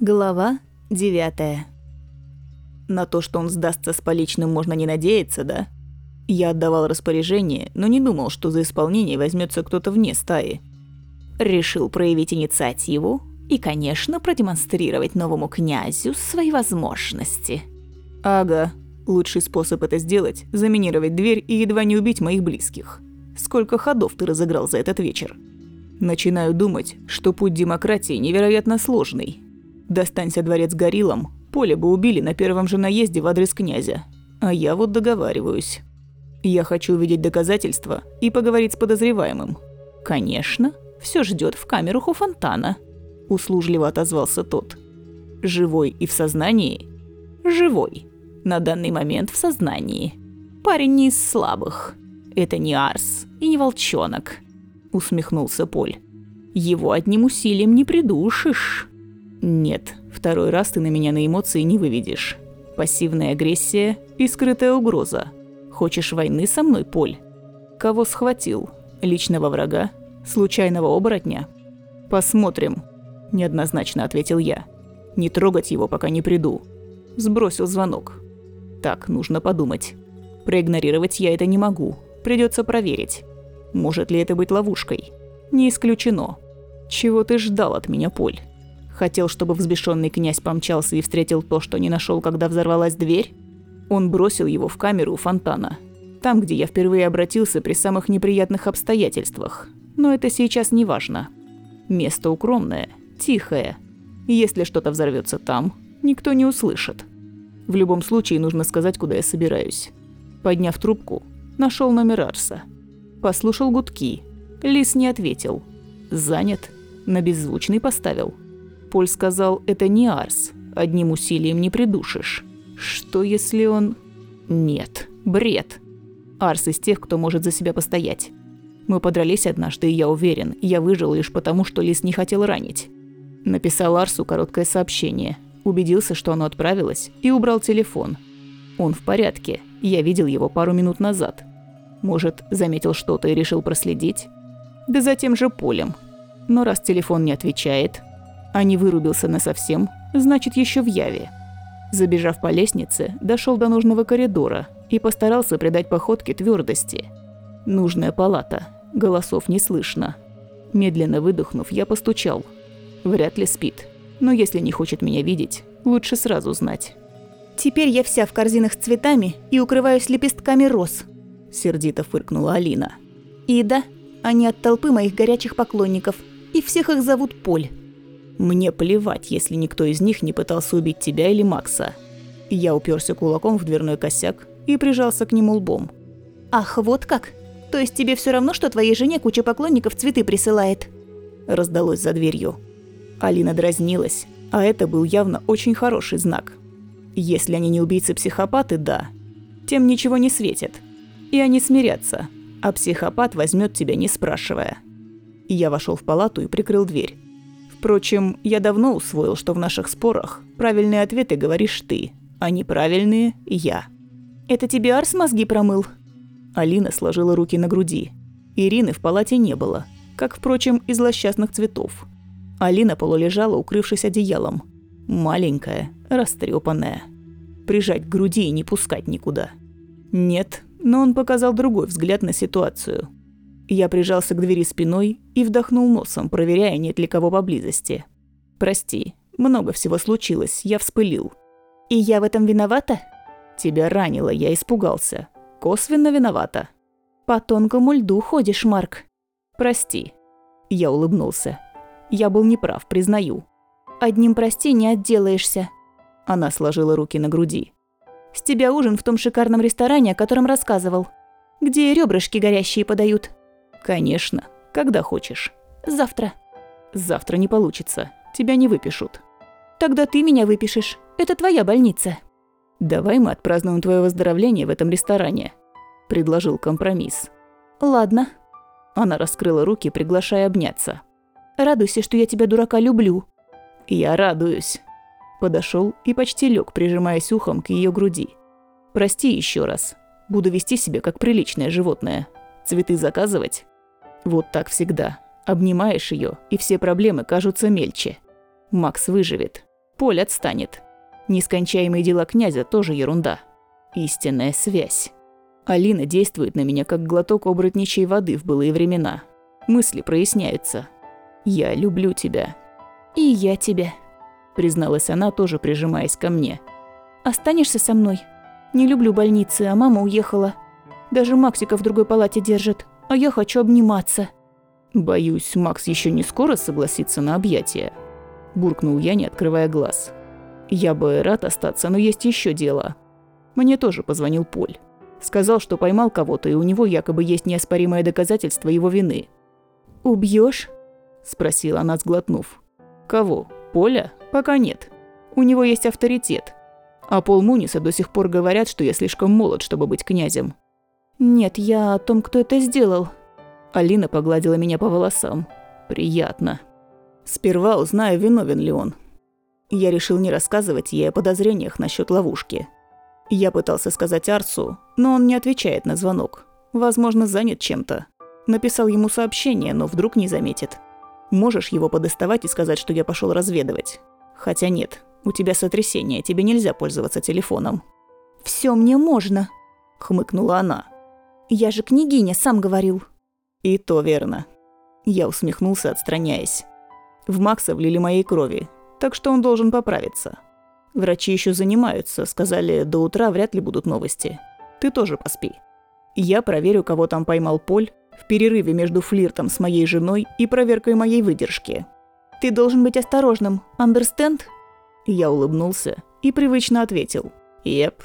Глава 9 На то, что он сдастся с поличным, можно не надеяться, да? Я отдавал распоряжение, но не думал, что за исполнение возьмется кто-то вне стаи. Решил проявить инициативу и, конечно, продемонстрировать новому князю свои возможности. Ага, лучший способ это сделать – заминировать дверь и едва не убить моих близких. Сколько ходов ты разыграл за этот вечер? Начинаю думать, что путь демократии невероятно сложный – Достанься дворец гориллам, поле бы убили на первом же наезде в адрес князя. А я вот договариваюсь. Я хочу увидеть доказательства и поговорить с подозреваемым. Конечно, все ждет в камеру у фонтана. Услужливо отозвался тот. Живой и в сознании? Живой. На данный момент в сознании. Парень не из слабых. Это не Арс и не волчонок. Усмехнулся Поль. Его одним усилием не придушишь. Нет, второй раз ты на меня на эмоции не выведешь. Пассивная агрессия и скрытая угроза. Хочешь войны со мной, Поль? Кого схватил? Личного врага? Случайного оборотня? Посмотрим, неоднозначно ответил я. Не трогать его, пока не приду. Сбросил звонок. Так, нужно подумать. Проигнорировать я это не могу. Придется проверить. Может ли это быть ловушкой? Не исключено. Чего ты ждал от меня, Поль? Хотел, чтобы взбешенный князь помчался и встретил то, что не нашел, когда взорвалась дверь? Он бросил его в камеру у фонтана. Там, где я впервые обратился при самых неприятных обстоятельствах. Но это сейчас не важно. Место укромное, тихое. Если что-то взорвется там, никто не услышит. В любом случае нужно сказать, куда я собираюсь. Подняв трубку, нашел номер Арса. Послушал гудки. Лис не ответил. Занят. На беззвучный поставил. Поль сказал, это не Арс. Одним усилием не придушишь. Что если он... Нет, бред. Арс из тех, кто может за себя постоять. Мы подрались однажды, и я уверен, я выжил лишь потому, что Лис не хотел ранить. Написал Арсу короткое сообщение. Убедился, что оно отправилось, и убрал телефон. Он в порядке. Я видел его пару минут назад. Может, заметил что-то и решил проследить? Да за тем же полем. Но раз телефон не отвечает, а не вырубился насовсем, значит еще в яве. Забежав по лестнице, дошел до нужного коридора и постарался придать походке твердости. Нужная палата. Голосов не слышно. Медленно выдохнув, я постучал. Вряд ли спит. Но если не хочет меня видеть, лучше сразу знать. «Теперь я вся в корзинах с цветами и укрываюсь лепестками роз», – сердито фыркнула Алина. «И да, они от толпы моих горячих поклонников, и всех их зовут Поль. Мне плевать, если никто из них не пытался убить тебя или Макса. Я уперся кулаком в дверной косяк и прижался к нему лбом. «Ах, вот как? То есть тебе все равно, что твоей жене куча поклонников цветы присылает?» Раздалось за дверью. Алина дразнилась, а это был явно очень хороший знак. Если они не убийцы-психопаты, да. Тем ничего не светит. И они смирятся, а психопат возьмет тебя не спрашивая. Я вошел в палату и прикрыл дверь. Впрочем, я давно усвоил, что в наших спорах правильные ответы говоришь ты, а неправильные – я. «Это тебе Арс мозги промыл?» Алина сложила руки на груди. Ирины в палате не было, как, впрочем, и злосчастных цветов. Алина полулежала, укрывшись одеялом. Маленькая, растрепанная. Прижать к груди и не пускать никуда. Нет, но он показал другой взгляд на ситуацию – я прижался к двери спиной и вдохнул носом, проверяя, нет ли кого поблизости. «Прости, много всего случилось, я вспылил». «И я в этом виновата?» «Тебя ранило, я испугался. Косвенно виновата». «По тонкому льду ходишь, Марк». «Прости». Я улыбнулся. Я был неправ, признаю. «Одним прости не отделаешься». Она сложила руки на груди. «С тебя ужин в том шикарном ресторане, о котором рассказывал. Где ребрышки горящие подают». Конечно, когда хочешь. Завтра. Завтра не получится. Тебя не выпишут. Тогда ты меня выпишешь. Это твоя больница. Давай мы отпразднуем твое выздоровление в этом ресторане, предложил компромисс. Ладно. Она раскрыла руки, приглашая обняться. Радуйся, что я тебя дурака люблю. Я радуюсь. Подошел и почти лег, прижимаясь ухом к ее груди. Прости еще раз. Буду вести себя как приличное животное. Цветы заказывать? Вот так всегда. Обнимаешь ее, и все проблемы кажутся мельче. Макс выживет. Поль отстанет. Нескончаемые дела князя тоже ерунда. Истинная связь. Алина действует на меня, как глоток оборотничьей воды в былые времена. Мысли проясняются. «Я люблю тебя». «И я тебя», – призналась она, тоже прижимаясь ко мне. «Останешься со мной? Не люблю больницы, а мама уехала. Даже Максика в другой палате держит, а я хочу обниматься». «Боюсь, Макс еще не скоро согласится на объятия», – буркнул я, не открывая глаз. «Я бы рад остаться, но есть еще дело. Мне тоже позвонил Поль. Сказал, что поймал кого-то, и у него якобы есть неоспоримое доказательство его вины. Убьешь? спросила она, сглотнув. «Кого? Поля? Пока нет. У него есть авторитет. А Пол Муниса до сих пор говорят, что я слишком молод, чтобы быть князем». «Нет, я о том, кто это сделал». Алина погладила меня по волосам. «Приятно. Сперва узнаю, виновен ли он». Я решил не рассказывать ей о подозрениях насчет ловушки. Я пытался сказать Арсу, но он не отвечает на звонок. Возможно, занят чем-то. Написал ему сообщение, но вдруг не заметит. Можешь его подоставать и сказать, что я пошел разведывать. Хотя нет, у тебя сотрясение, тебе нельзя пользоваться телефоном. Все мне можно, хмыкнула она. Я же княгиня, сам говорил. И то верно. Я усмехнулся, отстраняясь. В Макса влили моей крови, так что он должен поправиться. Врачи еще занимаются, сказали, до утра вряд ли будут новости. Ты тоже поспи. Я проверю, кого там поймал Поль, в перерыве между флиртом с моей женой и проверкой моей выдержки. Ты должен быть осторожным, understand? Я улыбнулся и привычно ответил. Еп,